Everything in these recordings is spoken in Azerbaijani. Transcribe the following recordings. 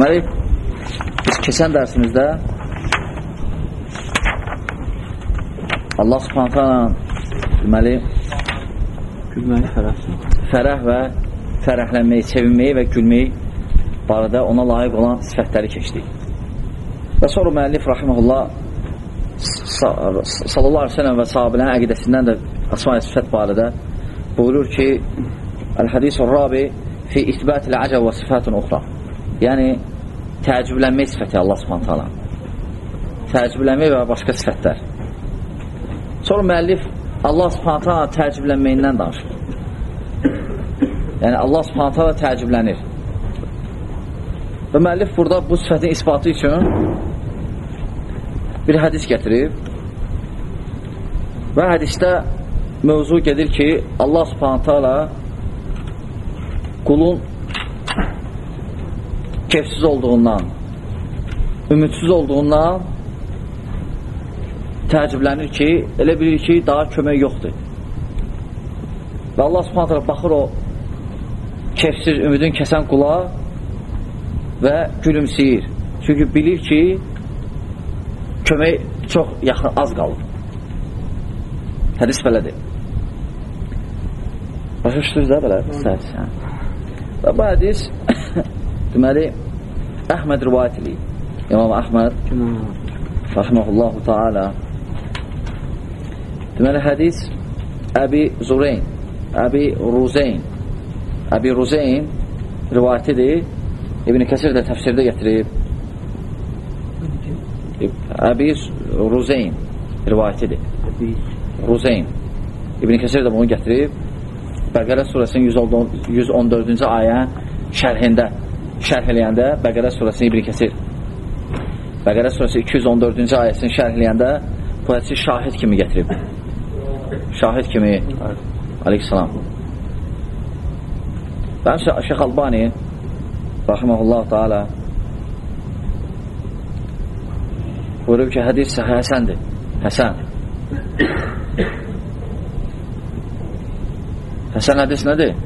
Deməli, biz keçən dərsimizdə Allah subhanətə deməli, Gülməyi fərəhsin. fərəh və fərəhlənməyi, sevinməyi və gülməyi barədə ona layiq olan sifətləri keçdik. Və sonra müəllif rahiməhullah sallallahu aleyhi ve sellem və sahabilərin əqidəsindən də əsma-i sifət barədə buyurur ki, Əl-Hadisul Rabi fi isbətil əcəb və sifatun uxra. Yəni, təəccüblənmək sifəti Allah subhanət hala. Təəccüblənmək və başqa sifətlər. Sonra müəllif Allah subhanət hala təəccüblənməyindən danışır. Yəni, Allah subhanət hala təəccüblənir. Və müəllif burada bu sifətin isbatı üçün bir hədis gətirib və hədisdə mövzu gedir ki, Allah subhanətə alə qulun kefsiz olduğundan, ümidsiz olduğundan təəccüblənir ki, elə bilir ki, daha kömək yoxdur. Və Allah subhanətə alə baxır o kefsiz, ümidin kəsən qula və gülümsəyir. Çünki bilir ki, kömək çox yaxın, az qalıb. Hədis belədir. Başa düşdünüz də belə? Hə. Və bu hədis deməli Əhməd rivayət edir. İmam Əhməd rahmehullahu taala deməli hədis Əbi Zureyn Əbi Ruzeyn Əbi Ruzeyn rivayət edir. İbn Kəsir də təfsirdə gətirib. Əbi Ruzeyn rivayət edir. Ruzeyn. İbn Kəsir də bunu gətirib. Bəqərə surəsinin 114-cü ayə şərhində, şərh eləyəndə Bəqərə surəsini İbn Kəsir Bəqərə surəsi 214-cü ayəsini şərh eləyəndə bu hədisi şahid kimi gətirib. Şahid kimi aleyhissalam. Ben Şeyh Albani rahimehullah taala buyurub ki, hədis həsəndir. Həsən. Həsən hədis nədir?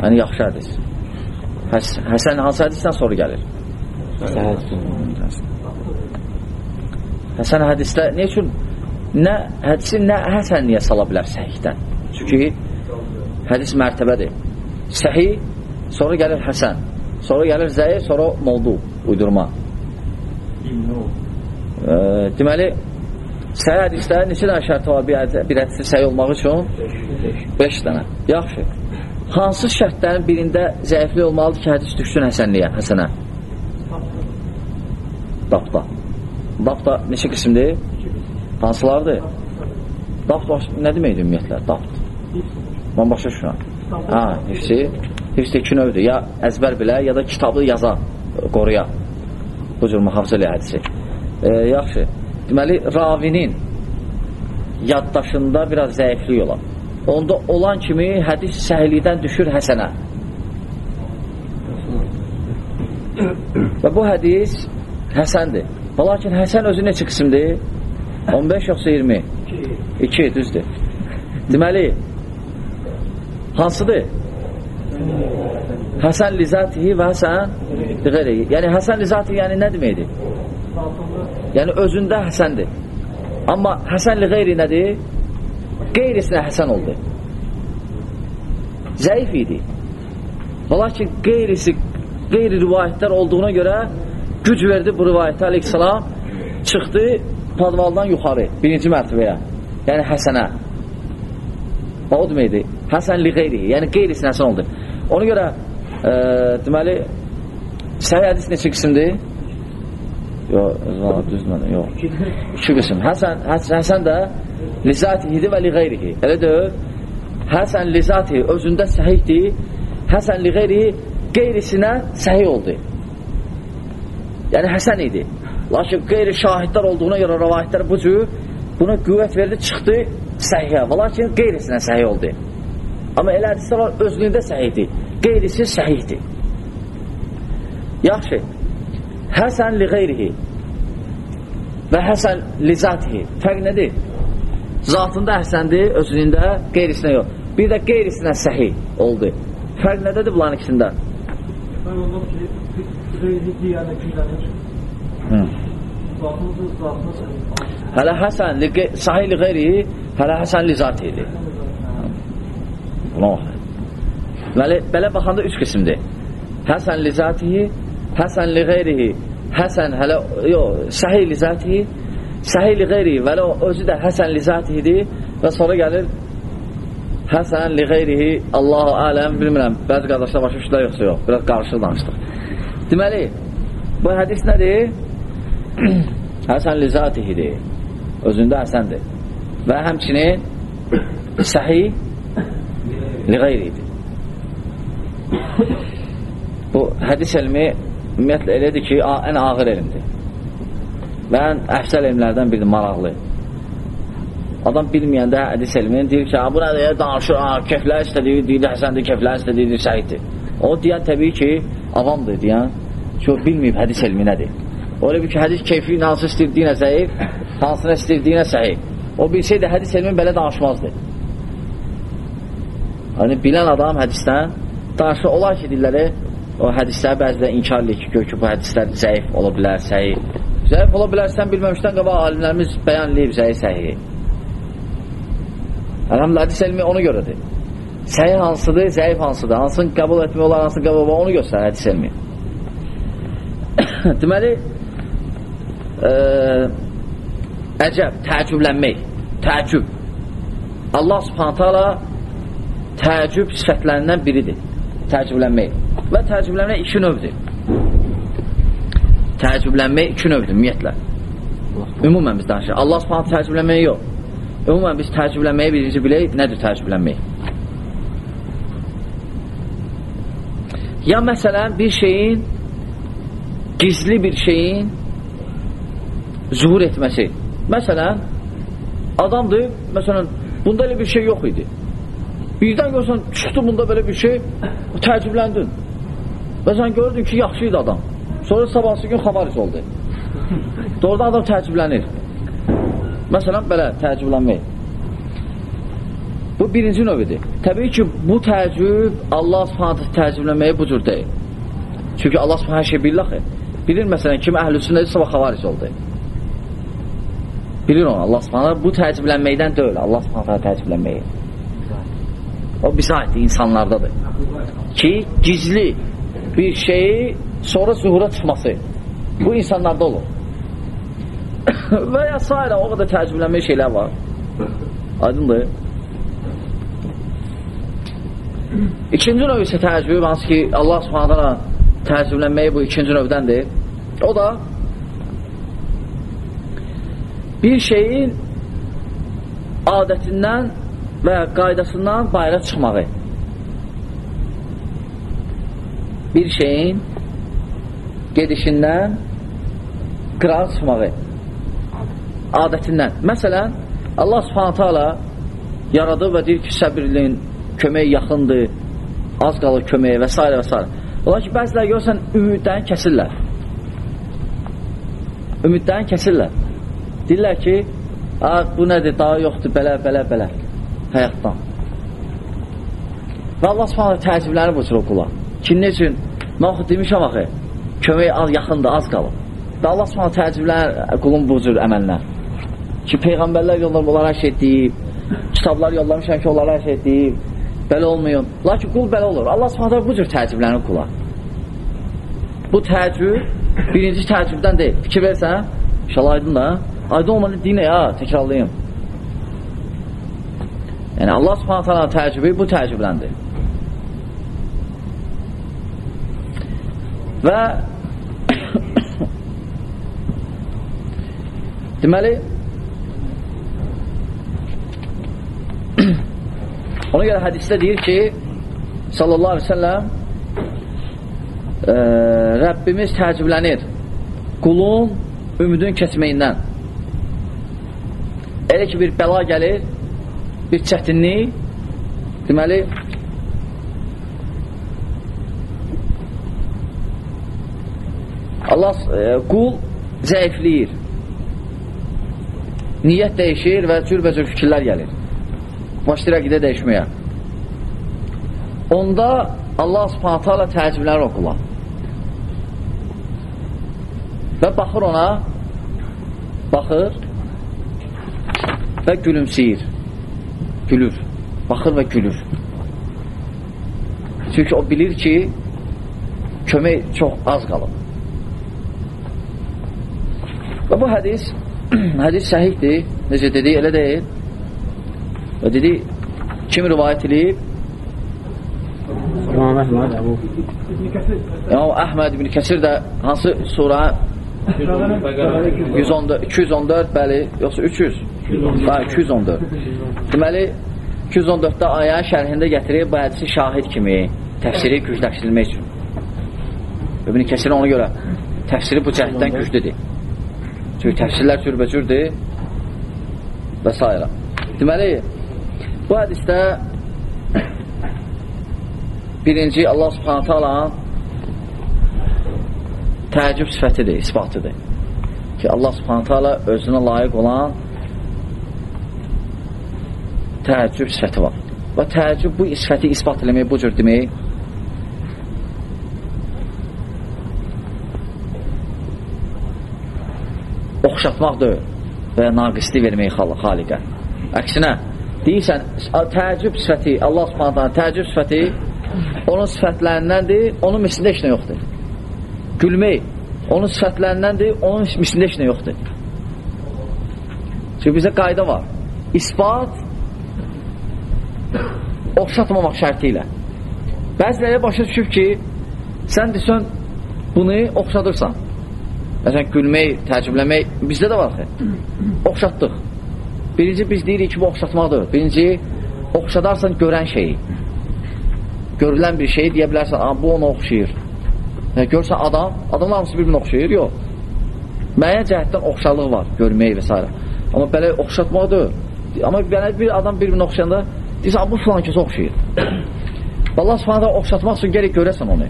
Yəni, yaxşı hədis. Həs Həsən hansı hədisdən sonra gəlir? Həsən hədisdə nə üçün nə hədisi nə həsən niyə sala bilər səhihdən? Çünki hədis mərtəbədir. Səhih, sonra gəlir həsən, sonra gəlir zəif, sonra mavdu, uydurma. E, deməli, səhih hədisdə neçə dənə şərti var bir hədisi səhih olmaq üçün? 5 dənə. Yaxşı. Hansı şərtlərin birində zəiflik olmalıdır ki, hədis düşsün həsənliyə, həsənə? Dabda. Dabda neçə qismdir? Hansılardır? Dabt nə deməkdir ümumiyyətlə? Dabt. Mən başa düşürəm. Ha, hifsi. Hifsi iki növdür. Ya əzbər bilə, ya da kitabı yaza, qoruya. Bu cür mühafizə ilə hədisi. E, yaxşı. Deməli, ravinin yaddaşında biraz zəiflik olar. Onda olan kimi hədis səhillikdən düşür həsənə. Və bu hədis həsəndir. Lakin həsən özü neçə qismdir? 15 yoxsa 20? 2, düzdür. Deməli, hansıdır? Həsən lizatihi və həsən qeyri. Yəni, həsən lizatihi yəni nə deməkdir? Yəni, özündə həsəndir. Amma həsən li qeyri nədir? Qeyrisinə həsən oldu. Zəif idi. Lakin qeyrisi, qeyri rivayətlər olduğuna görə güc verdi bu rivayətə aleyhissalam çıxdı padvaldan yuxarı, birinci mərtəbəyə, yəni həsənə. O deməkdir, həsən li qeyri, yəni qeyrisin həsən oldu. Ona görə, e, deməli, səhih hədis neçə qismdir? Yox, düzmədim, yox. İki qism. Həsən, həsən də lizatihidir və li qeyrihi. Elə deyil, həsən lizatihi özündə səhihdir, həsən li qeyrihi qeyrisinə səhih oldu. Yəni, həsən idi. Lakin qeyri şahidlər olduğuna görə rəvayətlər bu cür buna qüvvət verdi, çıxdı səhiyyə. Və lakin qeyrisinə səhiyyə oldu. Amma elə hədislər var, özlüyündə səhiyyidir. Qeyrisi səhiyyidir. Yaxşı. Həsən li qeyrihi və həsən li zatihi. Fərq nədir? Zatında həsəndir, özlüyündə qeyrisinə yox. Bir də qeyrisinə səhi oldu. Fərq nədədir bunların ikisində? Ben ondan ki gayri diyarda küllenir. Hı. Hələ həsən sahih li qeyrihi, hələ həsən li zatihi. Buna bax. Bəli, belə baxanda üç qismdir. Həsən li zatihi, həsən li qeyrihi, həsən hələ yox, sahih li zatihi, sahih li qeyrihi və o özü də həsən li zatihidir və sonra gəlir həsən li qeyrihi, Allahu aləm, bilmirəm, bəzi qardaşlar başa düşdülər yoxsa yox, biraz qarışıq danışdıq. Deməli, bu hədis nədir? Həsən li zatihidir. Özündə həsəndir. Və həmçinin səhih li qeyridir. Bu hədis elmi ümumiyyətlə elədir ki, ən ağır elmdir. Və ən əfsəl elmlərdən biridir, maraqlı. Adam bilməyəndə hədis elmini deyir ki, "Ha, bu nədir, danışır, ha, keflər istədiyi, deyir, həsəndir, keflər istədiyi, deyir, səhiddir. O deyən təbii ki, avamdır deyən. Ki, o bilməyib hədis elmi nədir. Öyle bir ki, hədis keyfi hansı istədiyi zəif, hansına istədiyi səhih. O bilsəydi, hədis elmi belə danışmazdı. Yəni, bilən adam hədisdən danışır, olar ki, dilləri o hədisləri bəzilə inkar edir ki, gör ki, bu hədislər zəif ola bilər, səhih. Zəif ola bilər, sən bilməmişdən qabaq alimlərimiz bəyan edib zəif, səhih. Əlhamdülillah, hədis elmi ona görədir. Səhih hansıdır, zəif hansıdır, hansını qəbul etmək olar, hansını qəbul etmək onu göstərir hədis elmi. Deməli, ə, əcəb, təəccüblənmək, təəccüb. Allah subhanətə ala təəccüb sifətlərindən biridir. Təəccüblənmək. Və təəccüblənmək iki növdür. Təəccüblənmək iki növdür, ümumiyyətlə. Ümumən biz danışırıq. Allah subhanətə təəccüblənmək yox. Ümumən biz təəccüblənməyi birinci bilək, nədir təəccüblənmək? Ya məsələn, bir şeyin gizli bir şeyin zuhur etməsi. Məsələn, adamdır, məsələn, bunda elə bir şey yox idi. Birdən görsən, çıxdı bunda belə bir şey, təəccübləndin. Və sən gördün ki, yaxşı idi adam. Sonra sabahsı gün xavariz oldu. Doğrudan adam təəccüblənir. Məsələn, belə təəccüblənmək. Bu birinci növüdür. Təbii ki, bu təəccüb Allah subhanətə təəccüblənməyi bu cür deyil. Çünki Allah subhanətə hər şey bilir axı. Bilir məsələn, kim əhl-i sünnədir, sabah xavariz oldu. Bilir onu Allah subhanətə. Bu təəccüblənməkdən deyil, Allah subhanətə təəccüblənməyi. O bizə aiddir, insanlardadır. Ki, gizli bir şeyi sonra zuhura çıxması. Bu insanlarda olur. Və ya s. o qədər təəccüblənmək şeylər var. Aydındır. İkinci növ isə təəccüb, hansı ki, Allah subhanətə təəccüblənməyi bu ikinci növdəndir. O da bir şeyin adətindən və qaydasından bayra çıxmağı. Bir şeyin gedişindən qırağa çıxmağı. Adətindən. Məsələn, Allah subhanətə ala yaradır və deyir ki, səbirlin, kömək yaxındır, az qalır köməyə və s. və s. Ola ki, bəzilər görsən, ümiddən kəsirlər. Ümiddən kəsirlər. Deyirlər ki, bu nədir, daha yoxdur, belə, belə, belə həyatdan. Və Allah subhanə təəccübləri bu cür okula. Ki, ne üçün? Mən oxu demişəm axı, kömək az, yaxındır, az qalıb. Və Allah subhanə təəccüblər qulun bu cür əməllər. Ki, Peyğəmbərlər yollar onlara hər şey deyib, kitablar yollamışam ki, onlara hər şey deyib, belə olmuyor. Lakin qul belə olur. Allah subhanə bu cür təəccüblənir qula. Bu təəccüb birinci təəccübdən deyil. Fikir versən, inşallah aydın da. Aydın olmalı dinə ya, təkrarlayayım. Yəni Allah Subhanahu taala təəccübü bu təəccübləndir. Və deməli ona görə hədisdə deyir ki sallallahu aleyhi ve sellem e, Rəbbimiz təəccüblənir qulun ümidin keçməyindən elə ki bir bəla gəlir bir çətinlik. Deməli Allah e, qul zəifləyir niyyət dəyişir və cürbəcür fikirlər gəlir. Başlayır əqidə dəyişməyə. Onda Allah subhanətə alə təəccüblər oqula və baxır ona baxır və gülümsəyir. Gülür baxır və gülür. Çünki o bilir ki kömək çox az qalıb. Və bu hədis hədis səhihdir necə dedik elə deyil və dedi kim rivayət edib İmam Əhməd Əbu. İmam Əhməd ibn Kəsir də hansı sura 114, 214 bəli, yoxsa 300? Ha, 214. Deməli 214-də ayənin şərhində gətirib bu hədisi şahid kimi təfsiri gücləşdirilmək üçün. İbn Kəsir ona görə təfsiri bu cəhətdən güclüdür. Çünki təfsirlər cürbəcürdür və s. Deməli, bu hədisdə birinci Allah subhanətə alan təəccüb sifətidir, isbatıdır. Ki, Allah subhanətə ala özünə layiq olan təəccüb sifəti var. Və təəccüb bu sifəti isbat eləmək bu cür demək oxşatmaq deyil və ya naqisli vermək xaliqə. Əksinə, deyirsən, təəccüb sifəti, Allah subhanətə təəccüb sifəti onun sifətlərindəndir, onun mislində heç nə yoxdur. Gülmək, onun sifətlərindəndir, onun mislində heç nə yoxdur. Çünki bizə qayda var. İsbat oxşatmamaq şərti ilə. Bəziləri başa düşüb ki, sən desən, bunu oxşadırsan. Məsələn, gülmək, təəccübləmək bizdə də var ki, oxşatdıq. Birinci biz deyirik ki, bu oxşatmaqdır. Birinci, oxşadarsan görən şeyi görülən bir şey deyə bilərsən, bu ona oxşayır. Yəni, görsən adam, adamın hamısı bir-birinə oxşayır, yox. Müəyyən cəhətdən oxşarlıq var, görmək və s. Amma belə oxşatmaqdır. Amma belə bir adam bir-birinə oxşayanda deyirsən, bu filan kəsə oxşayır. Allah subhanədə oxşatmaq üçün gerək görəsən onu.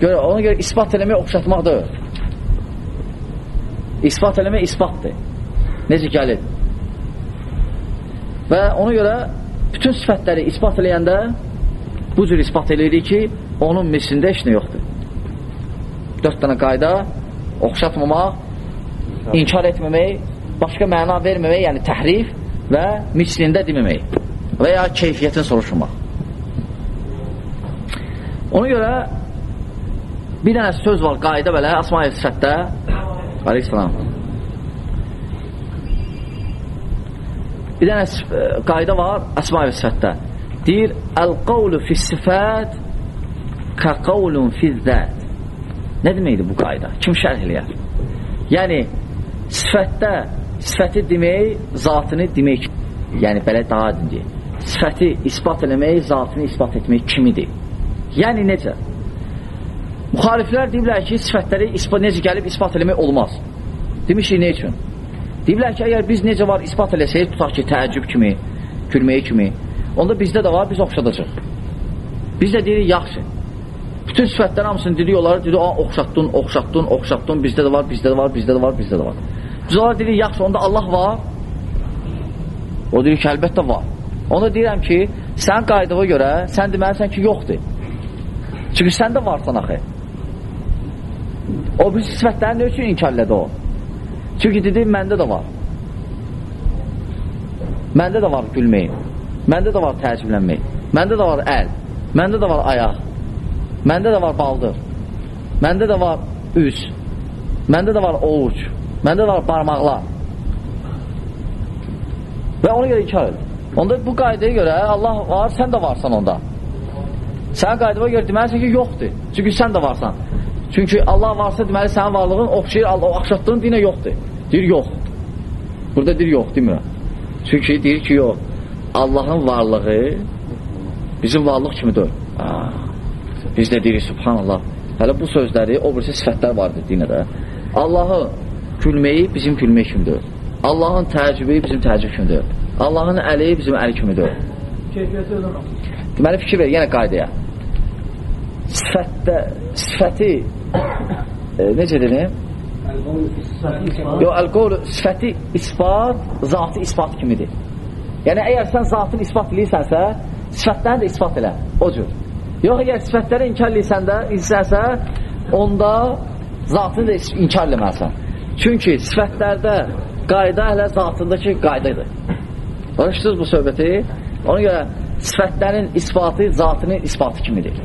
Görə, ona görə ispat eləmək oxşatmaqdır. İspat eləmək isbatdır. Necə gəlir? Və ona görə bütün sifətləri ispat eləyəndə bu cür ispat eləyirik ki, onun mislində heç nə yoxdur. Dörd dənə qayda, oxşatmamaq, inkar etməmək, başqa məna verməmək, yəni təhrif və mislində deməmək və ya keyfiyyətini soruşmaq. Ona görə bir dənə söz var, qayda belə, Asma-i Sifətdə, aleyhissalam, bir dənə qayda var, Əsma-i Sifətdə, deyir, Əl-qavlu fissifət Kə qavlun fizzət Nə deməkdir bu qayda? Kim şərh eləyər? Yəni, sifətdə sifəti demək, zatını demək yəni belə daha dindir. Sifəti ispat eləmək, zatını ispat etmək kimidir? Yəni necə? Müxaliflər deyiblər ki, sifətləri ispat, necə gəlib ispat eləmək olmaz. Demişik, ne üçün? Deyiblər ki, əgər biz necə var ispat eləsək, tutaq ki, təəccüb kimi, gülməyi kimi, onda bizdə də var, biz oxşadacaq. Biz də deyirik, yaxşı. Bütün sifətlər hamısını dedik, onları dedik, oxşatdın, oxşatdın, oxşatdın, bizdə də var, bizdə də var, bizdə də var, bizdə də var. Biz onlara deyirik, yaxşı, onda Allah var. O deyir ki, əlbəttə var. Ona deyirəm ki, sən qaydığa görə, sən deməlisən ki, yoxdur. Çünki sən də varsan axı. O bir sifətləri nə üçün inkar elədi o? Çünki dedi, məndə də var. Məndə də var gülmək. Məndə də var təəccüblənmək. Məndə də var əl. Məndə də var ayaq. Məndə də var baldır. Məndə də var üz. Məndə də var ovuc. Məndə də var barmaqlar. Və ona görə inkar edir. Onda bu qaydaya görə Allah var, sən də varsan onda. Sən qaydaya görə deməlisən ki, yoxdur. Çünki sən də varsan. Çünki Allah varsa deməli sənin varlığın oxşayır, Allah oxşatdığın dinə yoxdur. Deyir, yox. Burada deyir, yox, demir. Çünki deyir ki, yox. Allahın varlığı bizim varlıq kimidir. Aa, biz də deyirik, subhanallah. Hələ bu sözləri, o birisi sifətlər vardır dinədə. Allahın gülməyi bizim gülmək kimidir. Allahın təəccübü bizim təəccüb kimidir. Allahın əli bizim əli kimidir. Keyfiyyəti ödəməm. Deməli, fikir ver, yenə qaydaya. Sifətdə, sifəti e, necə dedim? Yox, əl-qovlu sifəti ispat, zatı ispat kimidir. Yəni, əgər sən zatını ispat edirsənsə, sifətlərini də ispat elə, o cür. Yox, əgər sifətləri inkar edirsən də, insənsə, onda zatını da inkar eləməlisən. Çünki sifətlərdə qayda hələ zatındakı qaydadır. Başlayırsınız bu söhbəti? Ona görə sifətlərin isbatı zatının isbatı kimidir.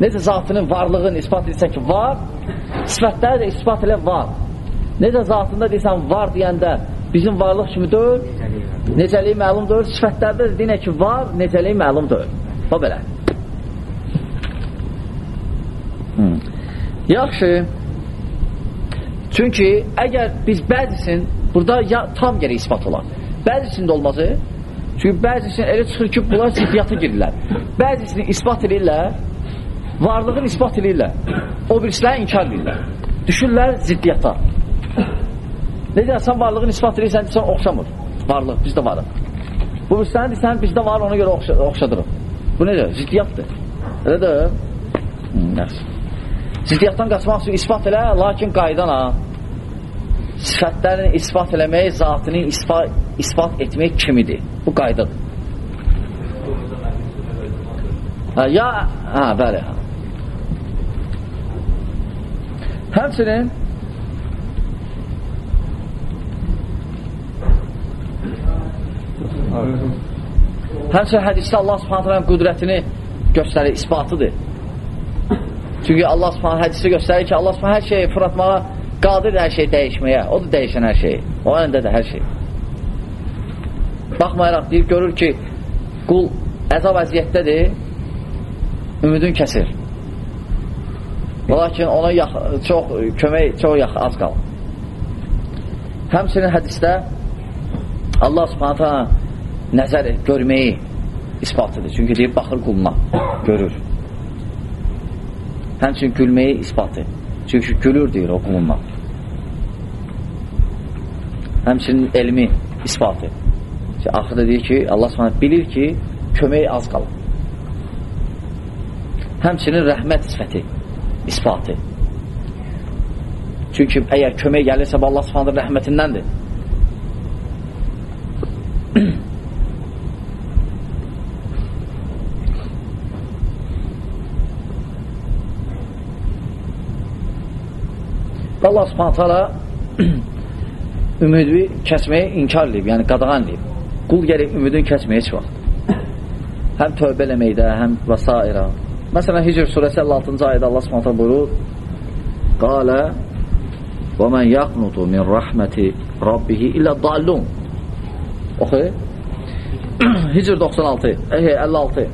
Necə zatının varlığını isbat edirsən ki, var, sifətləri də isbat elə var. Necə zatında deyirsən, var deyəndə bizim varlıq kimi deyil, necəliyi məlum deyil, sifətlərdə də deyinə ki, var, necəliyi məlum deyil. O belə. Hmm. Yaxşı. Çünki əgər biz bəzisin, burada ya, tam gərək ispat olar. Bəzisində olmazı, çünki bəzisinin elə çıxır ki, bunlar ziddiyyatı girirlər. Bəzisini ispat edirlər, varlığını ispat edirlər. O birisləri inkar edirlər. Düşürlər ziddiyyata. Necə, sən varlığını ispat edirsən, sən oxşamır. Varlıq, bizdə varıq. Bu birislərini deyirsən, bizdə var, ona görə oxşa oxşadırıq. Bu necə? Ziddiyyatdır. Elə də? Hmm, yaxşı. Ziddiyyatdan qaçmaq üçün ispat elə, lakin qaydana sifətlərini ispat eləmək, zatını ispat, ispat etmək kimidir. Bu qaydadır. Ha, ya, ha, bəli. Ha. Həmçinin Həmçinin hədisdə Allah subhanətlərin qüdrətini göstərir, isbatıdır. Çünki Allah subhanət hədisi göstərir ki, Allah subhanət hər şeyi fırlatmağa qadir hər şey dəyişməyə. O da dəyişən hər şey. O əlindədir hər şey. Baxmayaraq deyir, görür ki, qul əzab əziyyətdədir, ümidin kəsir. Lakin ona yax, çox kömək, çox yax, az qal. Həmçinin hədisdə Allah subhanətə nəzər görməyi isbatıdır. Çünki deyir, baxır quluna, görür. Həmçinin gülməyi isbatı. Çünki gülür deyir o qulundan. Həmçinin elmi isbatı. Axırda deyir ki, Allah subhanət bilir ki, kömək az qalır. Həmçinin rəhmət sifəti isbatı. Çünki əgər kömək gəlirsə, Allah subhanət rəhmətindəndir. Allah subhanət hala ümidi kəsməyi inkar edib, yəni qadağan edib. Qul gəlib ümidini kəsməyə heç vaxt. Həm tövbə eləməkdə, həm və s. Məsələn, Hicr surəsi 56-cı ayədə Allah subhanət hala buyurur, Qalə və mən yaqnutu min rəhməti Rabbihi illə dallun. Oxu. Hicr 96, 56.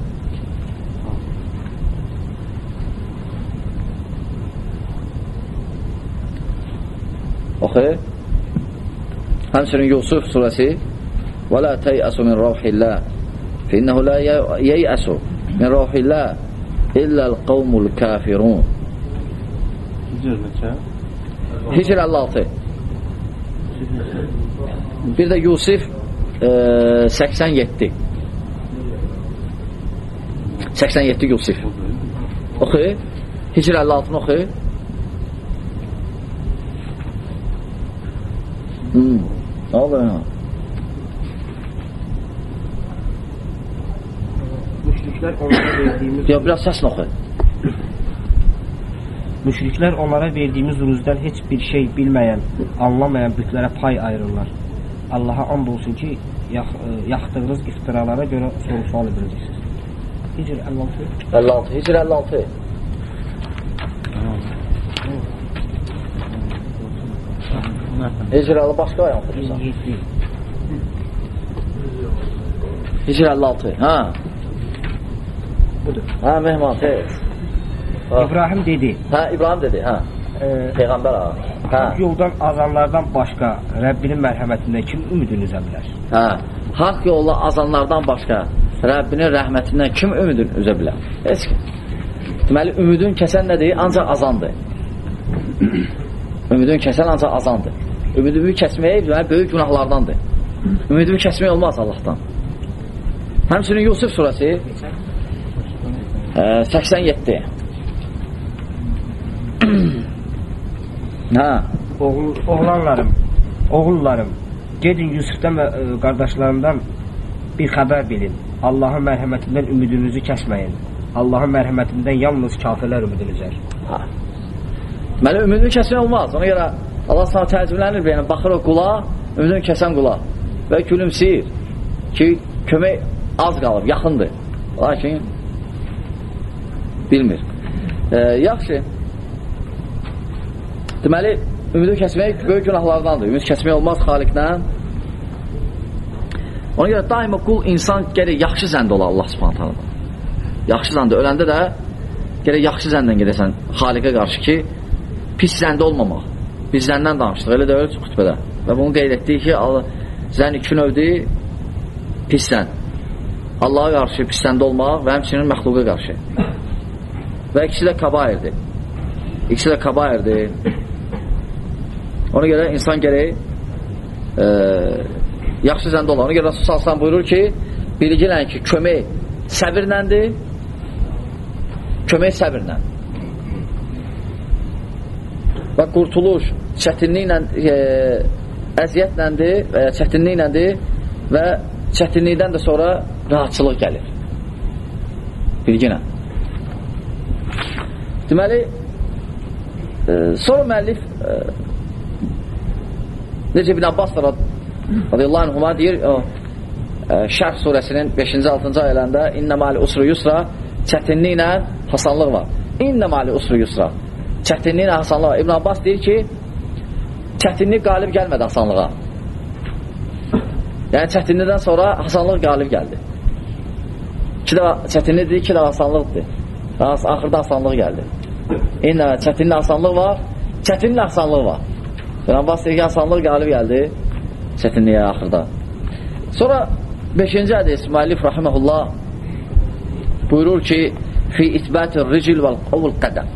Oxu. Həmçinin Yusuf surəsi Və la təyəsu min rəvhillah Fəinnəhu la yəyəsu min rəvhillah illəl qavmul kafirun Hicr neçə? Hicr 56 Bir də Yusuf e, 87 87 Yusuf. Oxu Hicr 56-nı oxu Hmm. Ne oluyor ya? Müşriklər onlara verdiyimiz Ya biraz sesle oku. Müşriklər onlara verdiyimiz ruzdan heç bir şey bilməyən, anlamayan bütlərə pay ayırırlar. Allaha and olsun ki, yax, e, yaxdığınız iftiralara görə soru-sual ediləcəksiniz. Hicr 56 56. Hicr 56. Hicr 56 başka ayağım okursan. 27 Hicr 56. Ha. Budur. Ha Mehman. Ha. İbrahim dedi, ha İbrahim dedi. Ha. e, Peygamber ağa. Ha. yoldan azanlardan başqa Rəbbinin mərhəmətindən kim ümidini bilər? Ha. Hak yolla azanlardan başka Rabbinin rəhmətindən kim ümidin üzə bilər? Heç kim. Deməli, ümidin kəsən nədir? Ancaq azandır. ümidin kəsən ancaq azandır. Ümidimi kəsməyə deməli, böyük günahlardandır. Ümidimi kəsmək olmaz Allahdan. Həmçinin Yusuf surəsi 87 Ha, Oğul, oğlanlarım, oğullarım, gedin Yusufdan və e, qardaşlarından bir xəbər bilin. Allahın mərhəmətindən ümidinizi kəsməyin. Allahın mərhəmətindən yalnız kafirlər ümidini üzər. ha. Deməli, ümidini kəsmək olmaz. Ona görə Allah sana təəccüblənir, yəni, baxır o qula, ümidini kəsən qula və gülümsəyir ki, kömək az qalıb, yaxındır. Lakin bilmir. E, yaxşı. Deməli, ümidi kəsmək böyük günahlardandır. Ümid kəsmək olmaz xaliqlə. Ona görə daima qul insan gərək yaxşı zəndə ola Allah subhanət Yaxşı zəndə. Öləndə də gərək yaxşı zəndən gedəsən xaliqə qarşı ki, pis zəndə olmamaq. Biz zəndən danışdıq, elə də öyle xütbədə. Və bunu qeyd etdik ki, zən iki növdir, pis zən. Allaha qarşı pis zəndə olmaq və həmçinin məxluqa qarşı. Və ikisi də kabairdir. İkisi də kabairdir. Ona görə insan gərək e, yaxşı zəndə olan. Ona görə Rasul Salsan buyurur ki, bilgilən ki, kömək səbirləndir, kömək səbirlə. Və qurtuluş çətinliklə, e, əziyyətləndir və ya çətinlikləndir və çətinlikdən də sonra rahatçılıq gəlir. Bilginə. Deməli, e, sonra müəllif e, necə İbn Abbas da radiyallahu anhuma deyir o, e, Şərh surəsinin 5-ci 6-cı ayələrində İnnə mali usru yusra çətinliklə hasanlıq var. İnnə mali usru yusra çətinliklə hasanlıq var. İbn Abbas deyir ki çətinlik qalib gəlmədi hasanlığa. Yəni çətinlikdən sonra hasanlıq qalib gəldi. İki də çətinlikdir, iki də hasanlıqdır. Axırda hasanlıq gəldi. İnnə çətinlik hasanlıq var, çətinlik hasanlıq var. İbn Abbas deyir ki, hasanlıq qalib gəldi çətinliyə axırda. Sonra 5-ci hədis müəllif rahimehullah buyurur ki, fi itbətir ricil vəl qavul qədəm.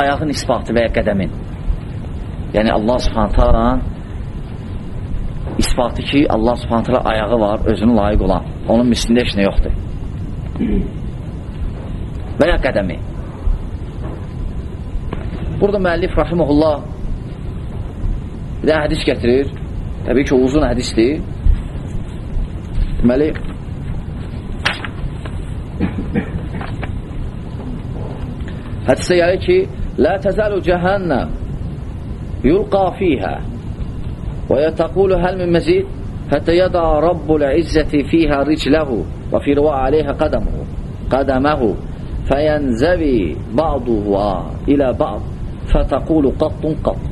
Ayağın isbatı və ya qədəmin. Yəni Allah Subhanahu taala isbatı ki, Allah Subhanahu taala ayağı var, özünə layiq olan. Onun mislində heç nə yoxdur. Və ya qədəmi. Burada müəllif rahimehullah bir də hədis gətirir. Təbii ki, uzun hədisdir. Deməli, hədisdə gəlir ki, Lə təzəlu cəhənnəm yulqa fiyhə və yətəqulu həl min məzid həttə yəda Rabbul izzəti fiyhə ricləhu və fi rüva aleyhə qədəmuhu qədəməhu fəyənzəvi ba'duha ilə ba'd fətəqulu qattun qatt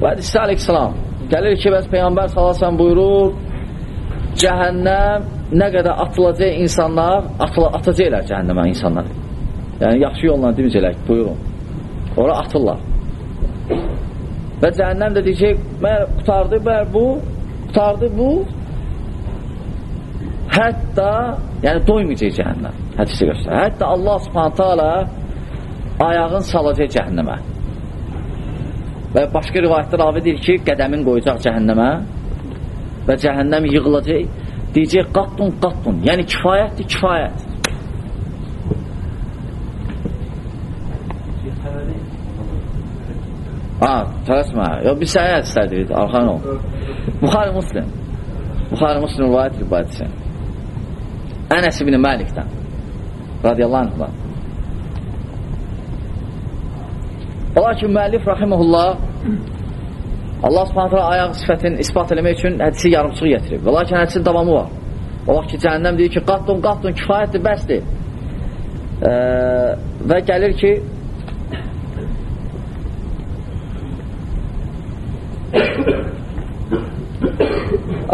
və hədisdə aleyhissalam gəlir ki, bəs Peyyambər salasən buyurur cəhənnəm nə qədər atılacaq insanlar atıla, atacaqlar cəhənnəmə insanlar. Yəni yaxşı yolla deməyəcəklər buyurun. Ora atırlar. Və cəhənnəm də deyəcək məyər qutardı? Məyər bu qutardı bu hətta yəni doymayacaq cəhənnəm hədisi göstərir. Hətta Allah subhanətə alə ayağın salacaq cəhənnəmə və başqa rivayətdə ravi deyir ki qədəmin qoyacaq cəhənnəmə və cəhənnəm yığılacaq deyəcək qattun qattun yəni kifayətdir kifayət Ha, tələsmə. Yox, bir səhiyyə hədislərdir, arxan ol. Buxarı Muslim. Buxarı Muslim rivayət rivayətçisi. Ənəs ibn Məlikdən. Radiyallahu anhdan. Ola ki, müəllif rahiməhullah Allah subhanətlə ayaq sifətini ispat eləmək üçün hədisi yarımçıq getirib. Və lakin hədisin davamı var. O vaxt ki, cəhənnəm deyir ki, qattun, qattun, kifayətdir, bəsdir. E, və gəlir ki,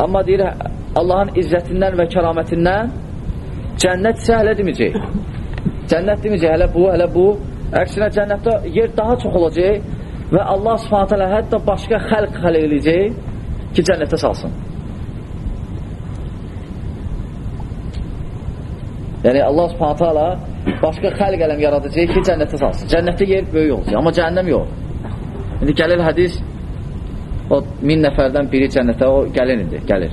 Amma deyir, Allahın izzətindən və kəramətindən cənnət isə hələ deməyəcək. Cənnət deməyəcək, hələ bu, hələ bu. Əksinə cənnətdə yer daha çox olacaq və Allah subhanət hələ hətta başqa xəlq xəlq eləyəcək ki, cənnətə salsın. Yəni Allah subhanət hələ başqa xəlq ələm yaradacaq ki, cənnətə salsın. Cənnətdə yer böyük olacaq, amma cəhənnəm yox. İndi gəlir hədis o min nəfərdən biri cənnətə o gəlir indi, gəlir.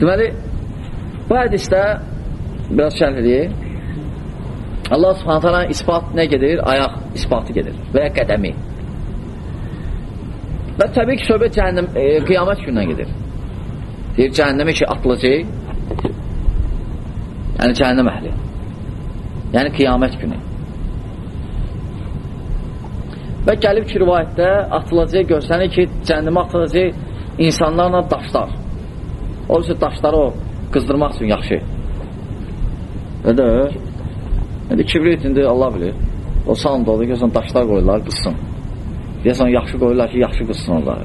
Deməli, bu hədisdə biraz şərh edeyim. Allah subhanətələ ispat nə gedir? Ayaq isbatı gedir və ya qədəmi. Və təbii ki, söhbət cəhənnəm, e, qiyamət gündən gedir. Deyir, cəhənnəmə ki, atılacaq, yəni cəhənnəm əhli. Yəni qiyamət günü. Və gəlib ki, rivayətdə atılacaq, görsənir ki, cəhənnəmə atılacaq insanlarla daşlar. O üçün daşları o qızdırmaq üçün yaxşı. Ödə? İndi kibrit indi Allah bilir. O sağında olur, görsən daşlar qoyurlar, qızsın. Deyəsən yaxşı qoyurlar ki, yaxşı qızsın onlar.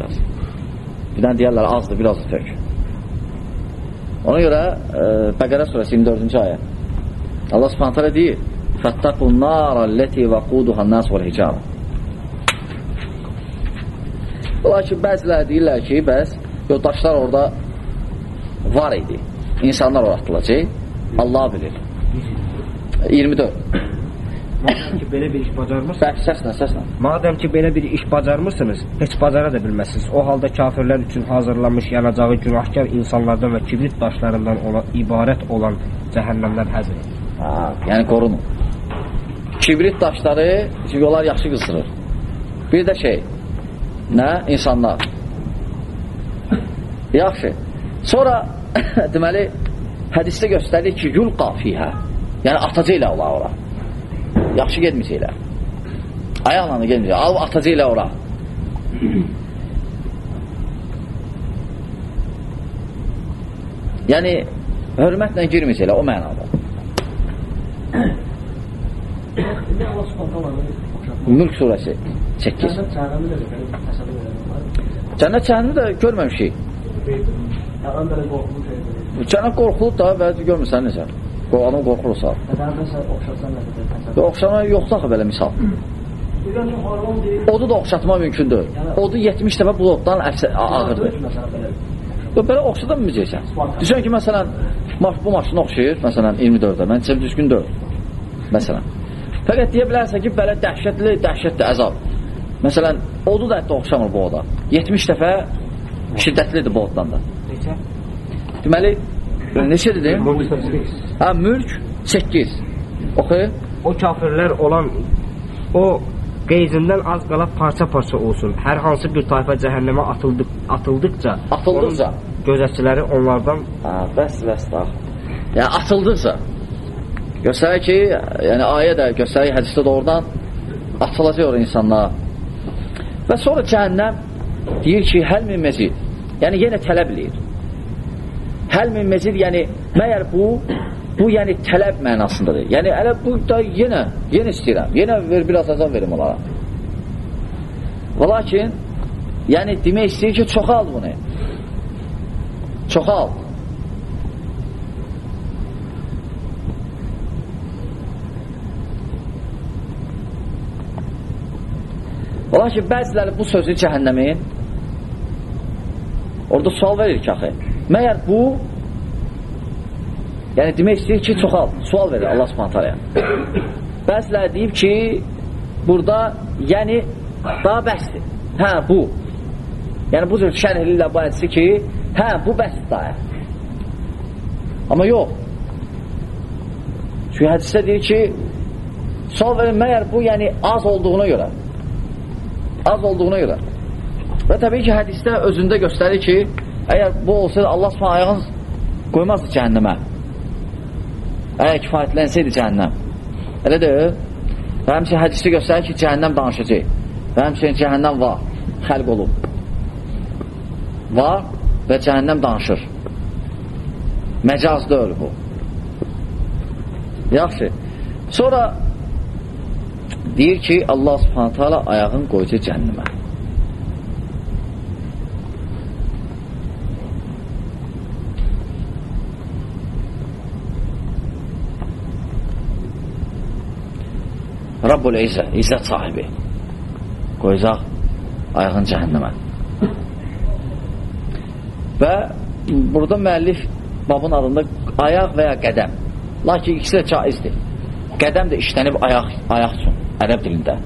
Bir dənə deyərlər, azdır, biraz da tök. Ona görə e, Bəqərə surəsi 24-cü ayə. Allah Subhanahu taala deyir: "Fattaqun nar allati waquduha an-nas wal hijara." Lakin bəziləri deyirlər ki, bəs yox daşlar orada var idi. İnsanlar ora atılacaq. Allah bilir. 24. Madəm ki, belə bir iş bacarmırsınız, səslə, səslə. madəm ki, belə bir iş bacarmırsınız, heç bacara da bilməzsiniz. O halda kafirlər üçün hazırlanmış yanacağı günahkar insanlardan və kibrit daşlarından olan, ibarət olan cəhənnəmdən həzr edin. Ha, yəni qorunun. Kibrit daşları onlar yaxşı qızdırır. Bir də şey, nə? İnsanlar. Yaxşı. Sonra deməli hədisdə göstərir ki, yulqa fihə. Yəni atacaqlar ola ora. Yaxşı getməyəcəklər. Ayaqla da getməyəcəklər. Al atacaqlar ora. yəni hörmətlə girməyəcəklər o mənada. Mülk surəsi 8. Cənnət cəhənnəmi də. Cənnət görməmişik. Qorxulu. Cənnət qorxulub da, bəzi görmürsən necə. O adam qorxursa. Nədən məsəl oxşatsan nə qədər təsəvvür. Oxşama yoxdur axı belə misal. Deyil. Odu da oxşatma mümkündür. Odu 70 dəfə buluddan əks- ağırdır. Məsələn belə. Oxşada bilməyəcəksən. Düşən ki, məsələn, bu maşın oxşayır, məsələn, 24-də. Mən sizə düzgün deyil. Məsələn. Fəqət deyə bilərsən ki, belə dəhşətli, dəhşətli əzab. Məsələn, odu da hətta oxşamır bu oda. 70 dəfə şiddətlidir bu oddan da. Deməli, neçə dedim? Hə, mülk 8. Oxu. O kafirlər olan o qeyzindən az qala parça-parça olsun. Hər hansı bir tayfa cəhənnəmə atıldıq, atıldıqca, Atıldıqca. gözətçiləri onlardan Hə, bəs, bəs da. Yəni atıldıqca. Göstərir ki, yəni ayə də göstərir hədisdə də oradan atılacaq ora insanlar. Və sonra cəhənnəm deyir ki, həl min mezid. Yəni yenə tələb eləyir. Həl min mezid, yəni məyər bu bu yəni tələb mənasındadır. Yəni elə bu da yenə yenə istəyirəm. Yenə ver biraz azam verim onlara. Və lakin yəni demək istəyir ki, çoxal bunu. Çoxal. Ola ki, bəziləri bu sözü cəhənnəmin orada sual verir ki, axı. Məyər bu yəni demək istəyir ki, çoxal, sual verir Allah subhanətələ. Bəziləri deyib ki, burada yəni daha bəsdir. Hə, bu. Yəni bu cür şərh edirlər bu hədisi ki, hə, bu bəsdir daha. Amma yox. Çünki hədisdə deyir ki, sual verin, məyər bu yəni az olduğuna görə. Az olduğuna görə. Və təbii ki, hədisdə özündə göstərir ki, əgər bu olsaydı Allah s.ə. ayağın qoymazdı cəhənnəmə. Əgər kifayətlənsəydi cəhənnəm. Elə deyil. Və həmçin hədisdə göstərir ki, cəhənnəm danışacaq. Və həmçin cəhənnəm var, xəlq olub. Var və cəhənnəm danışır. Məcaz deyil bu. Yaxşı. Sonra deyir ki, Allah subhanətə alə ayağın qoyucu cəhənnəmə. Rabbul İzzə, İzzət sahibi qoyacaq ayağın cəhənnəmə. Və burada müəllif babın adında ayaq və ya qədəm. Lakin ikisi də caizdir. Qədəm də işlənib ayaq, ayaq üçün, ərəb dilində.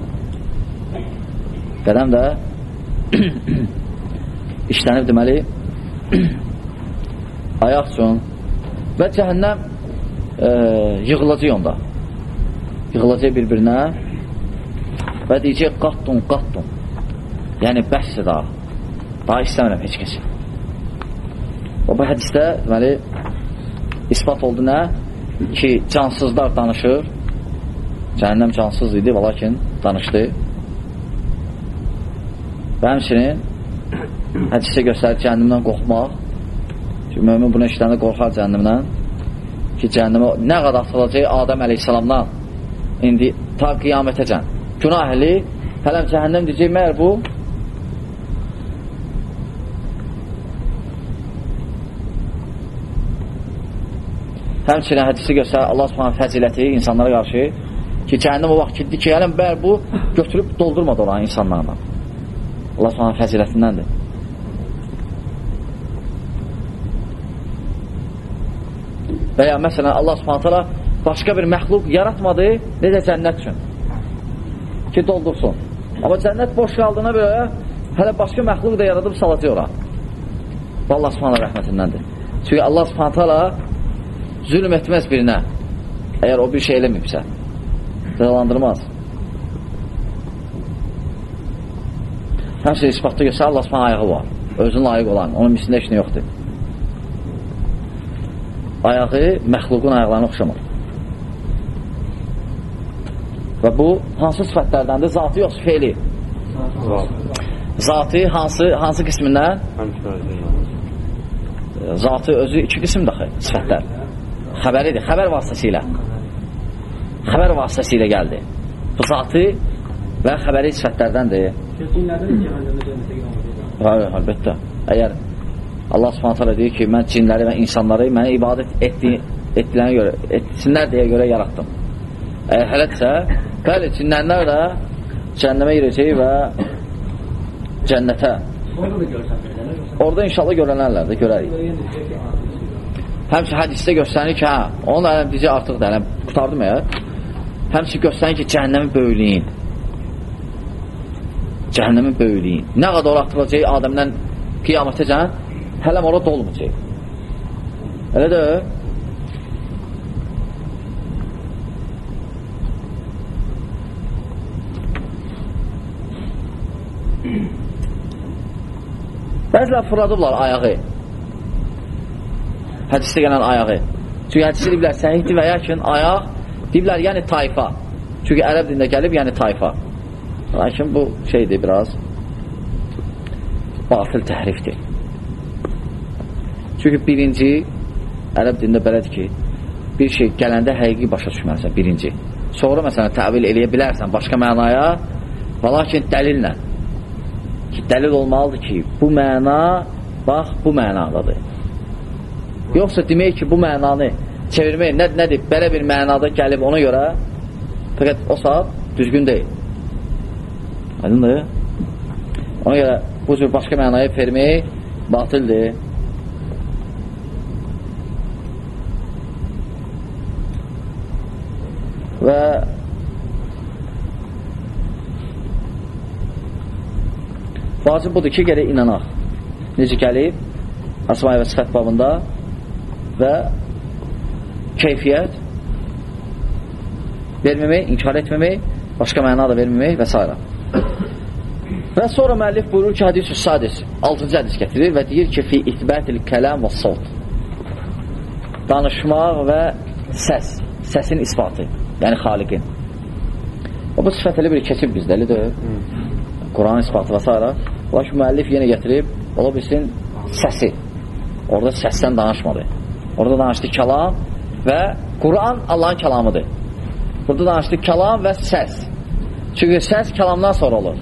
Qədəm də işlənib deməli ayaq üçün və cəhənnəm e, yığılacaq onda. Yığılacaq bir-birinə və deyəcək qattun, qattun. Yəni bəsdir daha. Daha istəmirəm heç kəsi. O bu hədisdə deməli ispat oldu nə? Ki, cansızlar danışır. Cəhənnəm cansız idi və lakin danışdı. Və həmçinin hədisdə göstərir cəhənnimdən qorxmaq. Çünki mömin bunu işləndə qorxar cəhənnimdən. Ki, cəhənnimə nə qədər atılacaq Adəm əleyhissalamdan indi ta qiyamətəcən. Günah əhli hələm cəhənnəm deyəcək, məyər bu Həmçinin hədisi göstərir Allah Subhanahu fəziləti insanlara qarşı ki, cəhənnəm o vaxt kildi ki, hələm bər bu götürüb doldurmadı oranı insanlarla. Allah Subhanahu fəzilətindəndir. Və ya məsələn Allah Subhanahu başqa bir məxluq yaratmadı, necə cənnət üçün ki, doldursun. Amma cənnət boş qaldığına görə hələ başqa məxluq da yaradıb salacaq ora. Bu Allah Subhanahu rəhmətindəndir. Çünki Allah Subhanahu zülm etməz birinə, əgər o bir şey eləməyibsə, cəzalandırmaz. Şey isbatda göstər, Allah s.ə. ayağı var, özün layiq olan, onun mislində heç nə yoxdur. Ayağı məxluqun ayaqlarına oxşamır. Və bu hansı sifətlərdəndir? Zatı yox, feili. Zatı hansı hansı qismindən? Zatı özü iki qism daxı, sifətlər xəbəridir, xəbər vasitəsilə. Xəbər vasitəsilə gəldi. Bu zatı və xəbəri sifətlərdəndir. Hayır, əlbəttə. Əgər Allah subhanətələ deyir ki, mən cinləri və insanları mənə ibadət etdi, etdilənə görə, etsinlər deyə görə yaratdım. Əgər hələtsə, bəli, cinlənlər də cənnəmə girəcək və cənnətə. Orada inşallah görənərlər də, görərik. Həmçə hədisdə göstərir ki, hə, onun ələm dizi artıqdır, ələm qutardım ya. Həmçə göstərir ki, cəhənnəmin böyüləyin. Cəhənnəmin böyüləyin. Nə qədər ora atılacaq Adəmdən qiyamətəcən, hələm ora dolmayacaq. Elə də Bəzilər fırladıblar ayağı hədisdə gələn ayağı. Çünki hədisi deyiblər səhihdir və ya ki, ayaq deyiblər, yəni tayfa. Çünki ərəb dində gəlib, yəni tayfa. Lakin bu şeydir, biraz batıl təhrifdir. Çünki birinci, ərəb dində belədir ki, bir şey gələndə həqiqi başa düşməlisən, birinci. Sonra məsələn, təvil eləyə bilərsən başqa mənaya və lakin dəlillə. Ki, dəlil olmalıdır ki, bu məna, bax, bu mənadadır. Yoxsa demək ki, bu mənanı çevirmək nə, nədir? Belə bir mənada gəlib ona görə fəqət o saat düzgün deyil. Aydındır? Ona görə bu cür başqa mənayı vermək batildir. Və vacib budur ki, gələk inanaq. Necə gəlib? Asma və sifət babında və keyfiyyət verməmək, inkar etməmək, başqa məna da verməmək və s. Və sonra müəllif buyurur ki, hədis-ü sadis, 6-cı hədis gətirir və deyir ki, fi itbətil kələm və salt. Danışmaq və səs, səsin isbatı, yəni xaliqin. O, bu sifət elə bir keçib bizdə, elədir? Quran isbatı və s. Lakin müəllif yenə gətirib, ola bilsin səsi. Orada səsdən danışmadı. Orada danışdı kəlam və Quran Allahın kəlamıdır. Burada danışdı kəlam və səs. Çünki səs kəlamdan sonra olur.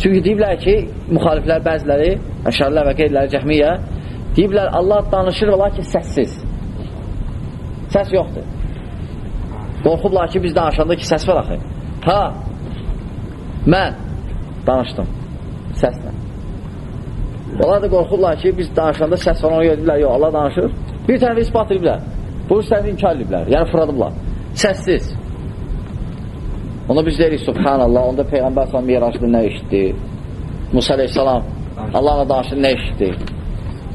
Çünki deyiblər ki, müxaliflər bəziləri, əşərlər və qeyrləri cəhmiyyə, deyiblər Allah danışır ola ki, səssiz. Səs yoxdur. Qorxublar ki, biz danışanda ki, səs var axı. Ha, mən danışdım səslə. Onlar da qorxurlar ki, biz danışanda səs falan gördülər, yox, Allah danışır. Bir tərəfi ispat ediblər. Bu istərini inkar ediblər, yəni fırladıblar. Səssiz. Ona biz deyirik, subhanallah, onda Peyğəmbər sallam yerajda nə işitdi? Musa aleyhissalam Allahla danışır, nə işitdi?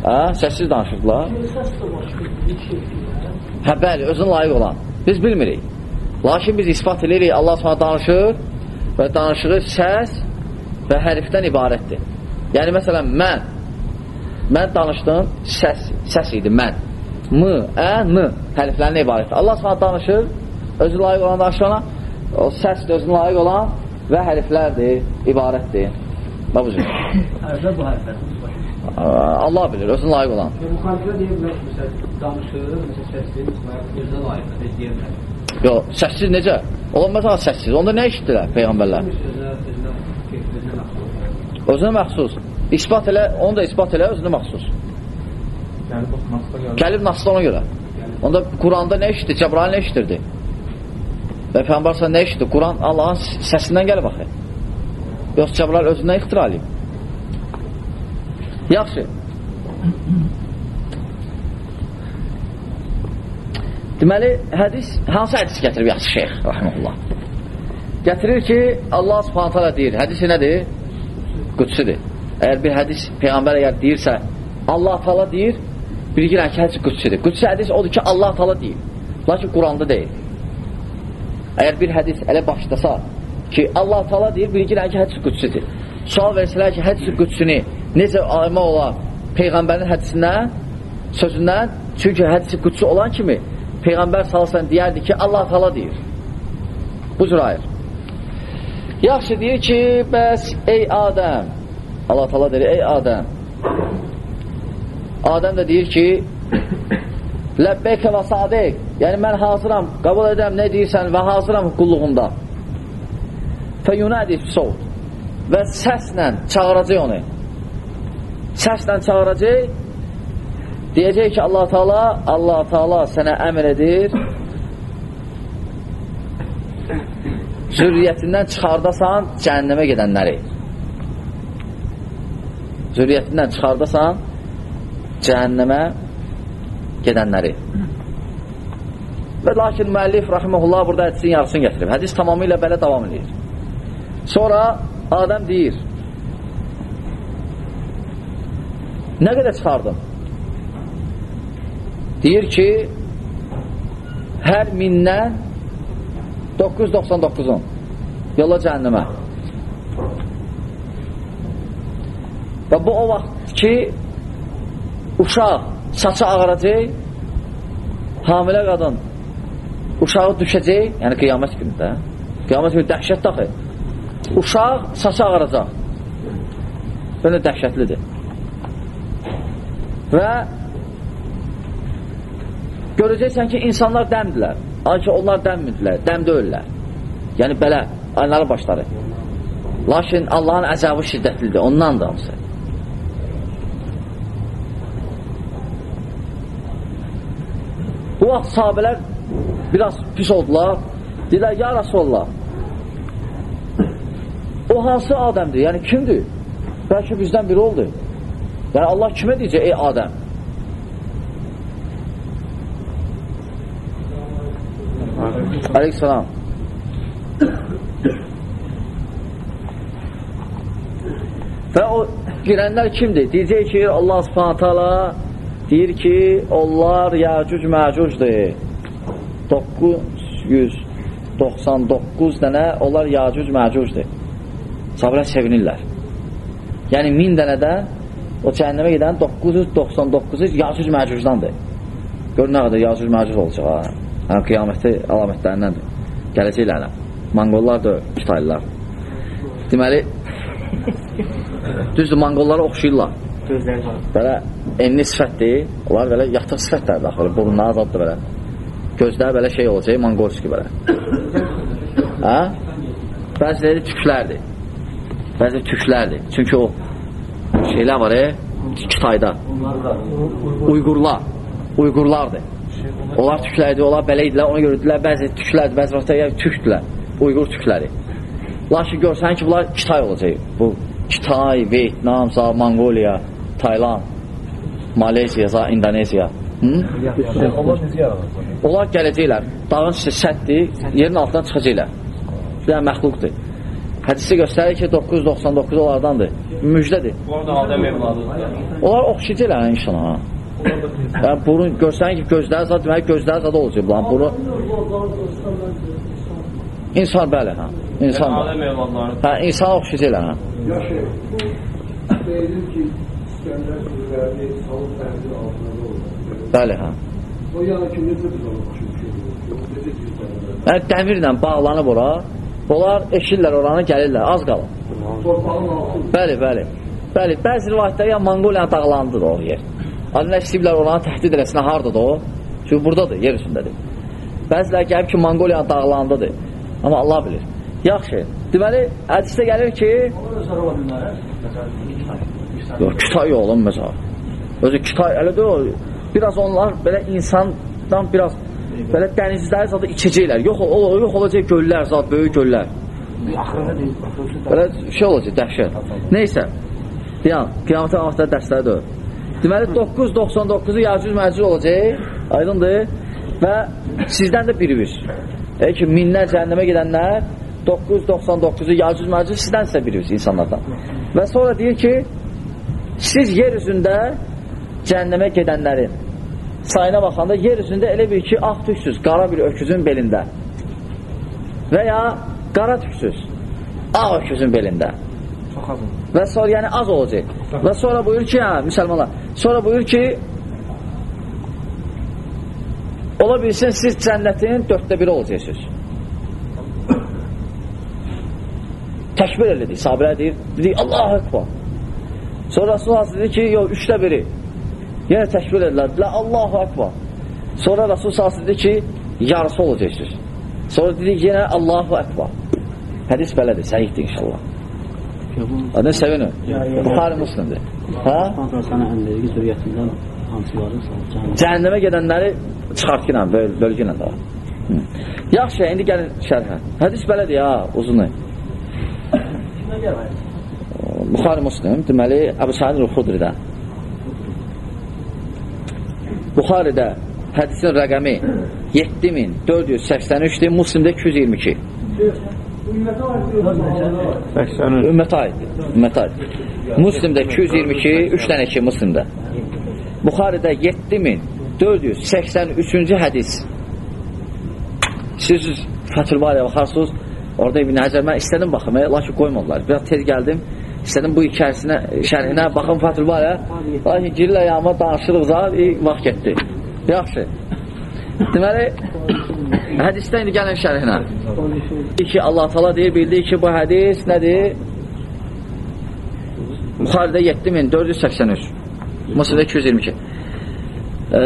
Hə? Səssiz danışırdılar. Hə, bəli, özün layiq olan. Biz bilmirik. Lakin biz ispat edirik, Allah sonra danışır və danışığı səs və hərfdən ibarətdir. Yəni, məsələn, mən, mən danışdım, səs, səs idi, mən. M, ə, n hərflərinə ibarətdir. Allah sana danışır, özü layiq olan danışana, o səs də özünə layiq olan və hərflərdir, ibarətdir. Bax bu cür. Hərflər bu hərflər. Allah bilir, özün layiq olan. Müxalifə deyə bilər ki, danışır, səsli, özünə layiqdir, deyə bilər. Yox, səssiz necə? Olan məsələn səssiz. Onda nə eşitdilər Peyğəmbərlər? Özünə, məxsus. İsbat elə, onu da isbat elə, özünə məxsus. Gəlib nasıl ona görə. Onda Quranda nə eşitdi? Cəbrail nə eşitirdi? Və Peyğəmbər sən nə eşitdi? Quran Allahın səsindən gəlib axı. Yox, Cəbrail özündən ixtira eləyib. Yaxşı. Deməli, hədis, hansı hədis gətirib yaxşı şeyx, rəhməlullah? Gətirir ki, Allah subhanət hala deyir, hədisi nədir? Qüdsüdür. Əgər bir hədis, Peyğəmbər əgər deyirsə, Allah tala deyir, bilgirən ki, hədis qüdsüdür. Qüdsü hədis odur ki, Allah tala deyir. Lakin Quranda deyil. Əgər bir hədis elə başlasa ki, Allah tala deyir, bilgirən ki, hədis qüdsüdür. Sual versələr ki, hədis qüdsünü necə alma olar Peyğəmbərin hədisindən, sözündən, çünki hədisi qüdsü olan kimi Peyğəmbər salasən deyərdi ki, Allah tala deyir. Bu cür ayır. Yaxşı deyir ki, bəs ey Adəm, Allah tala deyir, ey Adəm, Adəm də deyir ki, Ləbbəkə və sadiq, yəni mən hazıram, qabul edəm nə deyirsən və hazıram qulluğunda. Fəyunədi soğud və səslə çağıracaq onu. Səslə çağıracaq, deyəcək ki, Allah Taala, Allah Taala sənə əmr edir, zürriyyətindən çıxardasan cəhənnəmə gedənləri. Zürriyyətindən çıxardasan cəhənnəmə gedənləri. Və lakin müəllif rahimehullah burada hədisin yarısını gətirib. Hədis tamamilə belə davam edir. Sonra Adəm deyir: Nə qədər çıxardım? Deyir ki, hər mindən 999-un yola cəhənnəmə. Və bu o vaxt ki, uşaq saçı ağaracaq, hamilə qadın uşağı düşəcək, yəni qiyamət günündə, qiyamət günü dəhşət daxı, uşaq saçı ağaracaq. Belə dəhşətlidir. Və görəcəksən ki, insanlar dəmdilər. Halbuki onlar dəmmidilər, dəm deyirlər. Yəni belə, ayları başları. Lakin Allahın əzabı şiddətlidir, ondan da hamısı. Bu vaxt sahabələr biraz pis oldular. Dedilər, ya Rasulallah, o hansı Adəmdir? Yəni kimdir? Bəlkə bizdən biri oldu. Yəni Allah kimə deyəcək, ey Adəm? Aleyhisselam. Və o girənlər kimdir? Deyəcək ki, Allah subhanət hala deyir ki, onlar yəcüc məcucdur. 999 dənə onlar yəcüc məcucdur. Sahabələr sevinirlər. Yəni 1000 dənədən o cəhənnəmə gedən 999-u yəcüc məcucdandır. Gör nə qədər yəcüc məcuc olacaq ha. Hə, qiyaməti əlamətlərindəndir. Gələcəklərlə. Manqollar da Kitaylılar. Deməli, düzdür, manqollara oxşayırlar. Belə enli sifətdir. Onlar belə yatıq sifətlərdir axı. Burunlar azaddır belə. Gözləri belə şey olacaq, manqolski belə. hə? Bəziləri tüklərdir. Bəzi tüklərdir. Çünki o şeylər var, e, Kitayda. Uyğurlar. Uyğurlardır. Onlar tüklərdir, onlar belə idilər, ona görə dedilər, bəzi tüklərdir, bəzi vaxtda yəni, tükdülər, Uyğur tükləri. Lakin görsən ki, bunlar Kitay olacaq. Bu Kitay, Vietnam, Za, Monqoliya, Tayland, Malezya, Za, İndoneziya. Hı? Onlar gələcəklər. Dağın üstü sətdir, yerin altından çıxacaqlar. Bir dənə məxluqdur. Hədisi göstərir ki, 999 onlardandır. Müjdədir. Orada Adəm evladıdır. Onlar oxşayacaqlar inşallah. Ha. Yəni burun görsən ki, gözləri zad deməli gözləri zad olacaq bulan. Bunu insan bəli, hə. İnsan. Hə, insan oxşayacaqlar, hə. Yaşı, deyildim ki, İskəndər sürülərini savun təhsil altında olur. Bəli, hə. O yana ki, necə biz onu? Yəni dəmirlə bağlanıb ora, Onlar eşirlər oranı, gəlirlər, az qalın. Torpağın altı. Bəli, bəli. Bəli, bəzi rivayətlər ya Monqoliyanın dağlandıdır o yer. Alimlər istəyiblər oranı təhdid eləsinə hardadır o? Çünki buradadır, yer üstündədir. Bəzilər gəlib ki, Monqoliyanın dağlandıdır. Amma Allah bilir. Yaxşı. Deməli, hədisdə gəlir ki, yox, Kütay oğlum məsələn. Özü Kütay, elə də o, biraz onlar belə insandan biraz belə dənizləri zadı içəcəklər. Yox, o, yox olacaq göllər, zat böyük göllər. Belə şey olacaq, dəhşət. Neysə, deyən, qiyamətə vaxtda dəstəyə dör. Deməli, 999-u Yacüz Məcüz olacaq, aydındır, və sizdən də birimiz. Yəni ki, minlər cəhənnəmə gedənlər, 999-u Yacüz Məcüz sizdən isə birimiz insanlardan. Və sonra deyir ki, siz yer üzündə cəhənnəmə gedənlərin sayına baxanda yer üzündə elə bir ki, ağ tüksüz, qara bir öküzün belində və ya qara tüksüz, ağ öküzün belində. Çox az olur. Və sonra yəni az olacaq. Və sonra buyur ki, hə, müsəlmanlar, sonra buyur ki, ola bilsin siz cənnətin dörddə biri olacaqsınız. Təkbir elədik, sahabələr deyir, dedik, Allah-u Ekber. Sonra Rasulullah dedi ki, yox, üçdə biri. Yenə təkbir edilər, la Allahu Ekber. Sonra Rasulullah dedi ki, yarısı olacaqsınız. Sonra dedik yenə Allahu Ekber. Hədis belədir, səhihdir inşallah. Adın sevinir. Buxarı Müslimdir. Ha? Sonra sana əmrləri zürriyyətindən hansıları cəhənnəm. Cəhənnəmə gedənləri çıxart ki, böl bölgü ilə daha. Yaxşı, indi gəlin şərhə. Hədis belədir ya, uzunu. Buxarı Müslim, deməli, Əbu Sa'id el-Xudridə. Buxarıda hədisin rəqəmi 7483-dir, Müslimdə 222. Ümmətə aid 83. Ümmətə aiddir. Ümmətə aid. Müslimdə 222, 3 dənə ki Müslimdə. Buxarıda 7483-cü hədis. Siz Fəthül Bariyə baxarsınız, orada İbn Həcər, mən istədim baxım, e, lakin qoymadılar. Biraz tez gəldim, istədim bu içərisinə, şərhinə baxım Fəthül Bariyə, lakin girirlər yanıma danışırıq zat, e, vaxt getdi. Yaxşı. Deməli, hədisdə indi gəlin şərhinə. Deyir ki, Allah Taala deyir, bildiyi ki, bu hədis nədir? Buxarıda 7483. Müslimdə 222. Ee,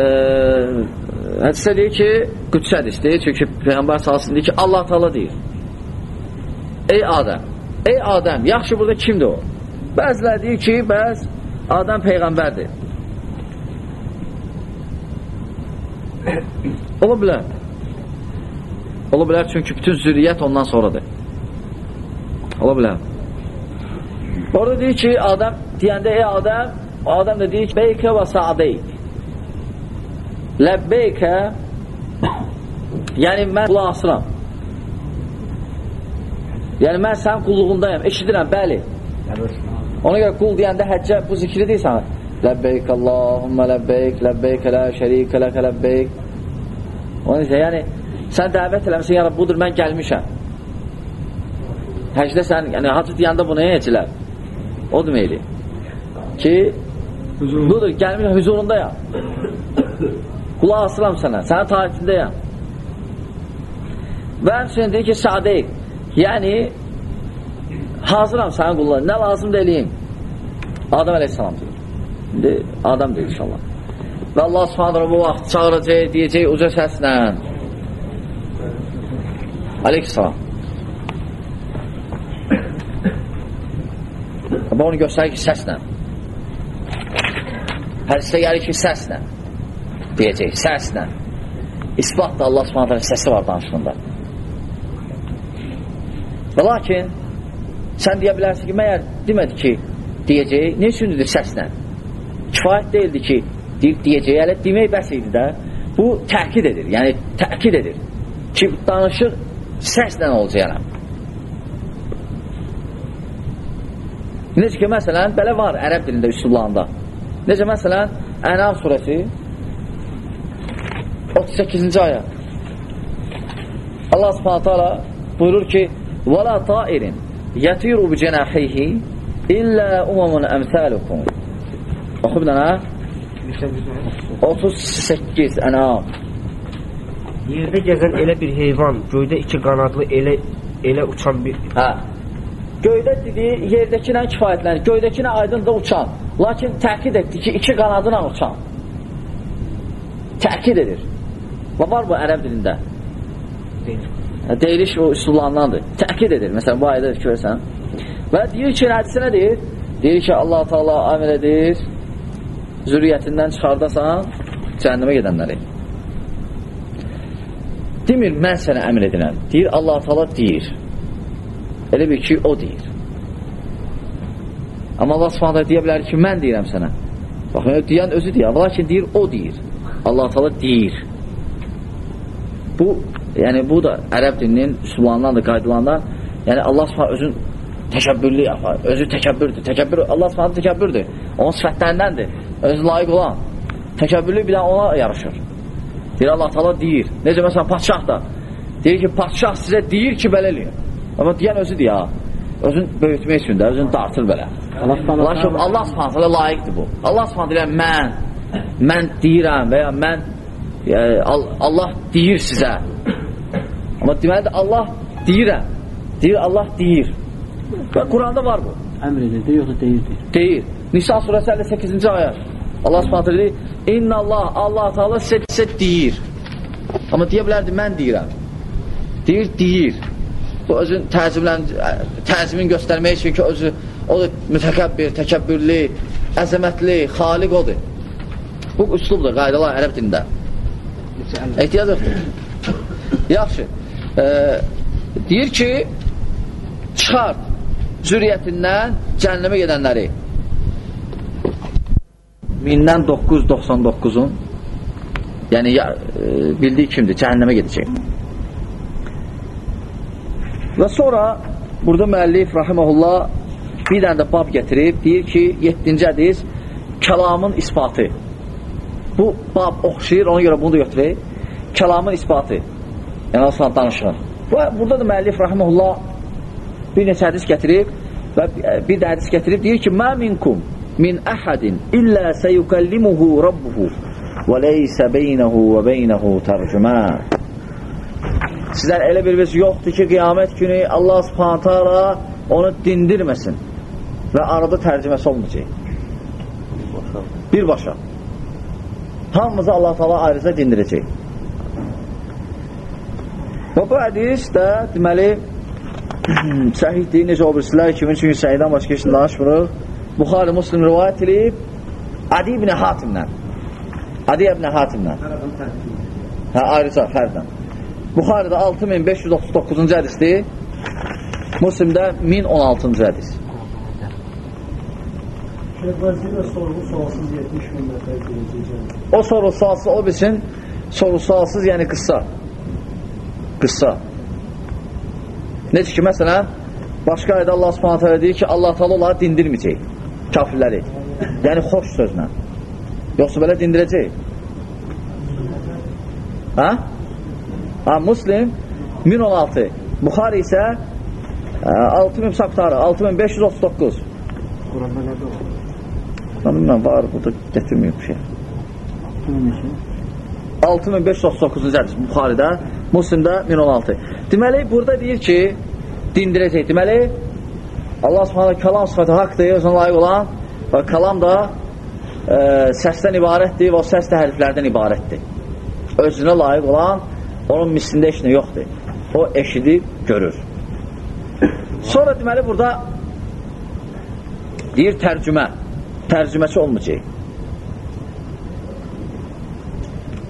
hədisdə deyir ki, qüdsə hədisdir. Çünki Peyğəmbər sallallahu deyir ki, Allah Taala deyir. Ey Adəm, ey Adəm, yaxşı burada kimdir o? Bəzilər deyir ki, bəz Adəm peyğəmbərdir. Ola bilər. Ola bilər çünki bütün zürriyyət ondan sonradır. Ola bilər. Orada deyir ki, Adəm deyəndə ey Adəm, Adəm də deyir ki, beykə və sa'deyk. Ləbbeykə yəni mən qulaq asıram. Yəni mən sənin qulluğundayım, eşidirəm, bəli. Ona görə qul deyəndə həccə bu zikri deyirsən. Ləbbeyk Allahumma ləbbeyk, ləbbeyk la şərikə ləkə ləbbeyk. Onun isə yəni sən dəvət eləmişsən, yəni budur mən gəlmişəm. Həcdə sən, yəni hacı deyəndə bunu necələr? O deməkdir. Ki budur, gəlmişəm huzurundayam. Qulaq asıram sənə, sənin taatindəyəm. Və həmçinin deyir ki, sadeyk, yəni hazıram sənin qullar, nə lazım da eləyim? Adam əleyhissalam deyir. İndi adam deyir inşallah. Və Allah subhanətlə bu vaxt çağıracaq, deyəcək uca səslə. Aleykissalam. Və onu göstərir ki, səslə. Hədisdə gəlir ki, səslə. Deyəcək, səslə. İsbat da Allah subhanətlə səsi var danışığında. Və lakin, sən deyə bilərsin ki, məyər demədi ki, deyəcək, ne üçündür səslə? Kifayət deyildi ki, deyəcək, hələ demək bəs idi də. Bu təkid edir, yəni təkid edir ki, danışıq səslə olacaq yəni. Necə ki, məsələn, belə var ərəb dilində üsullanda. Necə məsələn, Ənam surəsi 38-ci ayə. Allah subhanətə ala buyurur ki, وَلَا طَائِرٍ يَتِيرُ بِجَنَاحِهِ إِلَّا أُمَمٌ أَمْثَالُكُمْ Oxu bir dənə. 38 Ənam. Yerdə gəzən elə bir heyvan, göydə iki qanadlı elə elə uçan bir Hə. Göydə dediyi yerdəki ilə kifayətlənir. Göydəki ilə aydınca uçan. Lakin təkid etdi ki, iki qanadına uçan. Təkid edir. Və var bu ərəb dilində. deyil. Hə, Deyiliş o üsullarındandır. Təkid edir. Məsələn, bu ayədə görürsən. Və deyir ki, hədisi nədir? Deyir ki, Allah Taala əmr edir, zürriyyətindən çıxardasan cəhənnəmə gedənləri. Demir, mən sənə əmr edirəm. Deyir, Allah Taala deyir. Elə bir ki, o deyir. Amma Allah Subhanahu deyə bilər ki, mən deyirəm sənə. Baxın, deyən özü deyir. Lakin deyir, o deyir. Allah Taala deyir. Bu, yəni bu da ərəb dilinin üsullarından da qaydalarından, yəni Allah Subhanahu özün təkəbbürlü yapar. Özü təkəbbürdür. Təkəbbür Allah Subhanahu təkəbbürdür. Onun sifətlərindəndir. Özü layiq olan. Təkəbbürlü bir dənə ona yaraşır. Deyir Allah Taala deyir. Necə məsələn padşah da deyir ki, padşah sizə deyir ki, belə eləyin. Amma deyən özüdür ya. Özün böyütmək üçün də, özün dartır belə. Allah subhanahu Lakin Allah Subhanahu layiqdir bu. Allah Subhanahu deyir mən mən deyirəm və ya mən e, Al- Allah deyir sizə. Amma deməlidir Allah deyirəm. Deyir Allah deyir. Və Quranda var bu. əmr edirdi, yoxsa deyirdi. Deyir. Nisa surəsi 58-ci ayə. Allah Subhanahu deyir: "İnna Allah Allah Taala sizə, deyir." Amma deyə bilərdi mən deyirəm. Deyir, deyir. Bu özün təzimlən təzimin göstərmək üçün ki, özü o da mütəkəbbir, təkəbbürlü, əzəmətli, xaliq odur. Bu üslubdur, qaydalar ərəb dilində. Ehtiyac yoxdur. Yaxşı. E, deyir ki, çıxart zürriyyətindən cəhənnəmə gedənləri. 1000-dən 999-un yəni ya, e, bildiyi kimdir? Cəhənnəmə gedəcək. Və sonra burada müəllif rahimehullah bir dənə də bab gətirib, deyir ki, 7-ci hədis kəlamın isbatı. Bu bab oxşayır, ona görə bunu da götürək. Kəlamın isbatı. Yəni aslında danışığın. Və burada da müəllif rahimehullah bir neçə hədis gətirib və bir də hədis gətirib deyir ki, "Mə minkum min əhədin illə seyukallimuhu rabbuhu və leysə beynəhu və beynəhu tərcümən." Sizdən elə bir biz yoxdur ki, qiyamət günü Allah Subhanahu taala onu dindirməsin və arada tərcüməsi olmayacaq. Birbaşa. Hamımızı Allah Taala ayrıca dindirəcək. Və bu hədis də deməli səhihdir, necə o birisilər kimin çünki səhihdən başqa nə danışmırıq. Buxari Müslim rivayət edib Adi ibn Hatimdən. Adi ibn Hatimdən. Hə, ayrıca fərdən. Buxaridə 6539-cu hədisdir. Müslimdə 1016-cı hədis. Vəzirə sorğu sualsız 70 min nəfər girəcək. O soru sualsız o biçin soru sualsız yəni qıssa. Qıssa. Necə ki, məsələn, başqa ayda Allah subhanət hələ deyir ki, Allah talı onları dindirməyəcək, kafirləri. Yəni, xoş sözlə. Yoxsa belə dindirəcək. Hə? Ha, Muslim 1016. Buxari isə ə, 6000 saptarı, 6539. Quranda nədir o? Mən bilməm, var, burada getirməyib bir şey. 6539-cu hədis Buxaridə, Müslimdə 1016. Deməli, burada deyir ki, dindirəcək. Deməli, Allah Subhanahu kəlam sifəti haqdır, özünə layiq olan və kəlam da e, səsdən ibarətdir və o səs də hərflərdən ibarətdir. Özünə layiq olan onun mislində heç nə yoxdur. O eşidib, görür. Sonra deməli, burada deyir tərcümə. Tərcüməçi olmayacaq.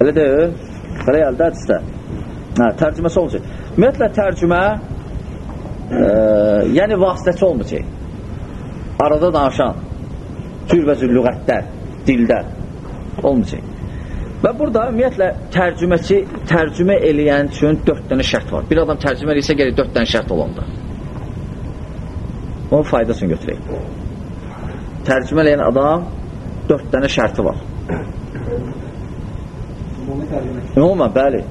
Elə deyil. Belə gəldi hədisdə. Hə, tərcüməsi olacaq. Ümumiyyətlə tərcümə e, yəni vasitəçi olmayacaq. Arada danışan cürbəcür lüğətlər, dillər olmayacaq. Və burada ümumiyyətlə tərcüməçi tərcümə eləyən üçün dörd dənə şərt var. Bir adam tərcümə eləyirsə gəlir dörd dənə şərt olanda. Onun faydasını götürək. Tərcümə eləyən adam dörd dənə şərti var. Ümumən, bəli.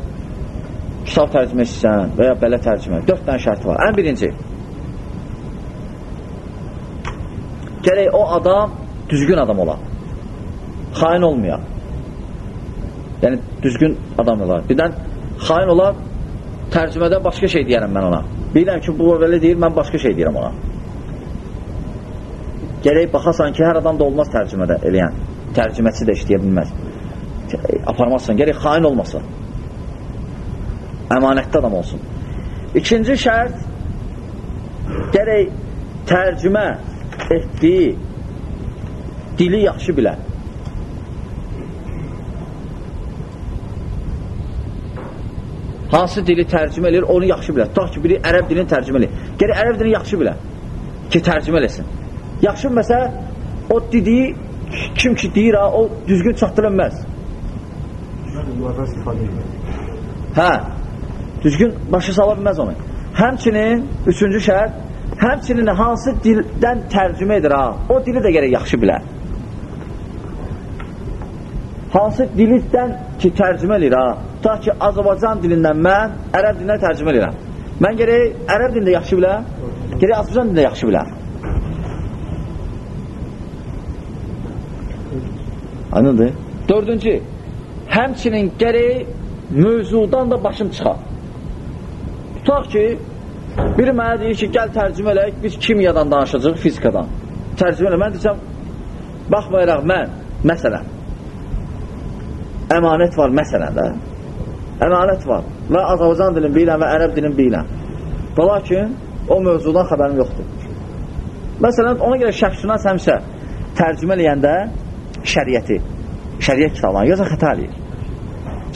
Kitab tərcümə etsən və ya belə tərcümə. Dörd dənə şərti var. Ən birinci. Gərək o adam düzgün adam ola. Xain olmaya. Yəni, düzgün adam ola. Birdən xain ola, tərcümədə başqa şey deyərəm mən ona. Bilirəm ki, bu belə deyir, mən başqa şey deyirəm ona. Gərək baxasan ki, hər adam da olmaz tərcümədə eləyən. Tərcüməçi də işləyə bilməz. Aparmazsan, gərək xain olmasın. Əmanətli adam olsun. İkinci şərt gərək tərcümə etdiyi dili yaxşı bilər. Hansı dili tərcümə edir, onu yaxşı bilər. Tutaq ki, biri ərəb dilini tərcümə edir. Gərək ərəb dilini yaxşı bilər ki, tərcümə eləsin. Yaxşı bilməsə, o dediyi kim ki deyir, o düzgün edir. Hə, düzgün başa sala bilməz onu. Həmçinin, üçüncü şərt, həmçinin hansı dildən tərcümə edir, ha, o dili də gərək yaxşı bilər. Hansı dildən ki, tərcümə edir, ha, ta ki, Azərbaycan dilindən mən ərəb dilindən tərcümə edirəm. Mən gərək ərəb dilində yaxşı biləm, gərək Azərbaycan dilində yaxşı biləm. Anladı? Dördüncü, həmçinin gərək mövzudan da başım çıxar. Tutaq ki, biri mənə deyir ki, gəl tərcümə eləyək, biz kimyadan danışacaq, fizikadan. Tərcümə elə, mən deyəcəm, baxmayaraq mən, məsələn, əmanət var məsələn də, əmanət var və Azərbaycan dilini bilən və ərəb dilini bilən. Və lakin, o mövzudan xəbərim yoxdur. Məsələn, ona görə şəxsünas həmsə tərcümə eləyəndə şəriəti, şəriət kitablarını yoxsa xəta eləyir,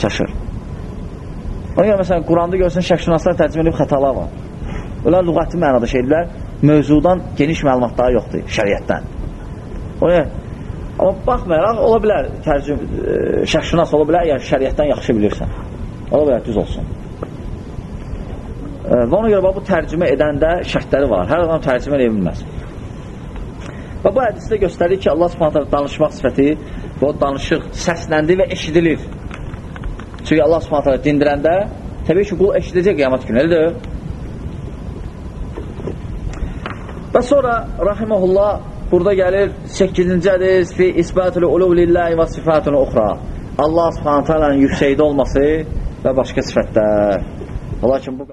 çaşır. Ona görə məsələn, Quranda görsən şəxsünaslar tərcümə edib xətalar var. Onlar lüğəti mənada şeydirlər, mövzudan geniş məlumatları yoxdur, şəriətdən. Ona görə, amma baxmayaraq, ola bilər, tərcüm, e, şəxsünas ola bilər, yəni şəriətdən yaxşı bilirsən. Ola bilər, düz olsun. E, və ona görə bu tərcümə edəndə şərtləri var. Hər adam tərcümə edə bilməz. Və bu hədisdə göstərir ki, Allah subhanətə danışmaq sifəti və o danışıq səsləndir və eşidilir. Çünki Allah subhanətə dindirəndə təbii ki, qul eşidəcək qiyamət günü, elədir? Və sonra, rahiməhullah, burada gəlir 8-ci hədis fi isbatül uluv lillahi və sifatun uxra. Allah subhanətə yüksəkdə olması və başqa sifətlər. Lakin bu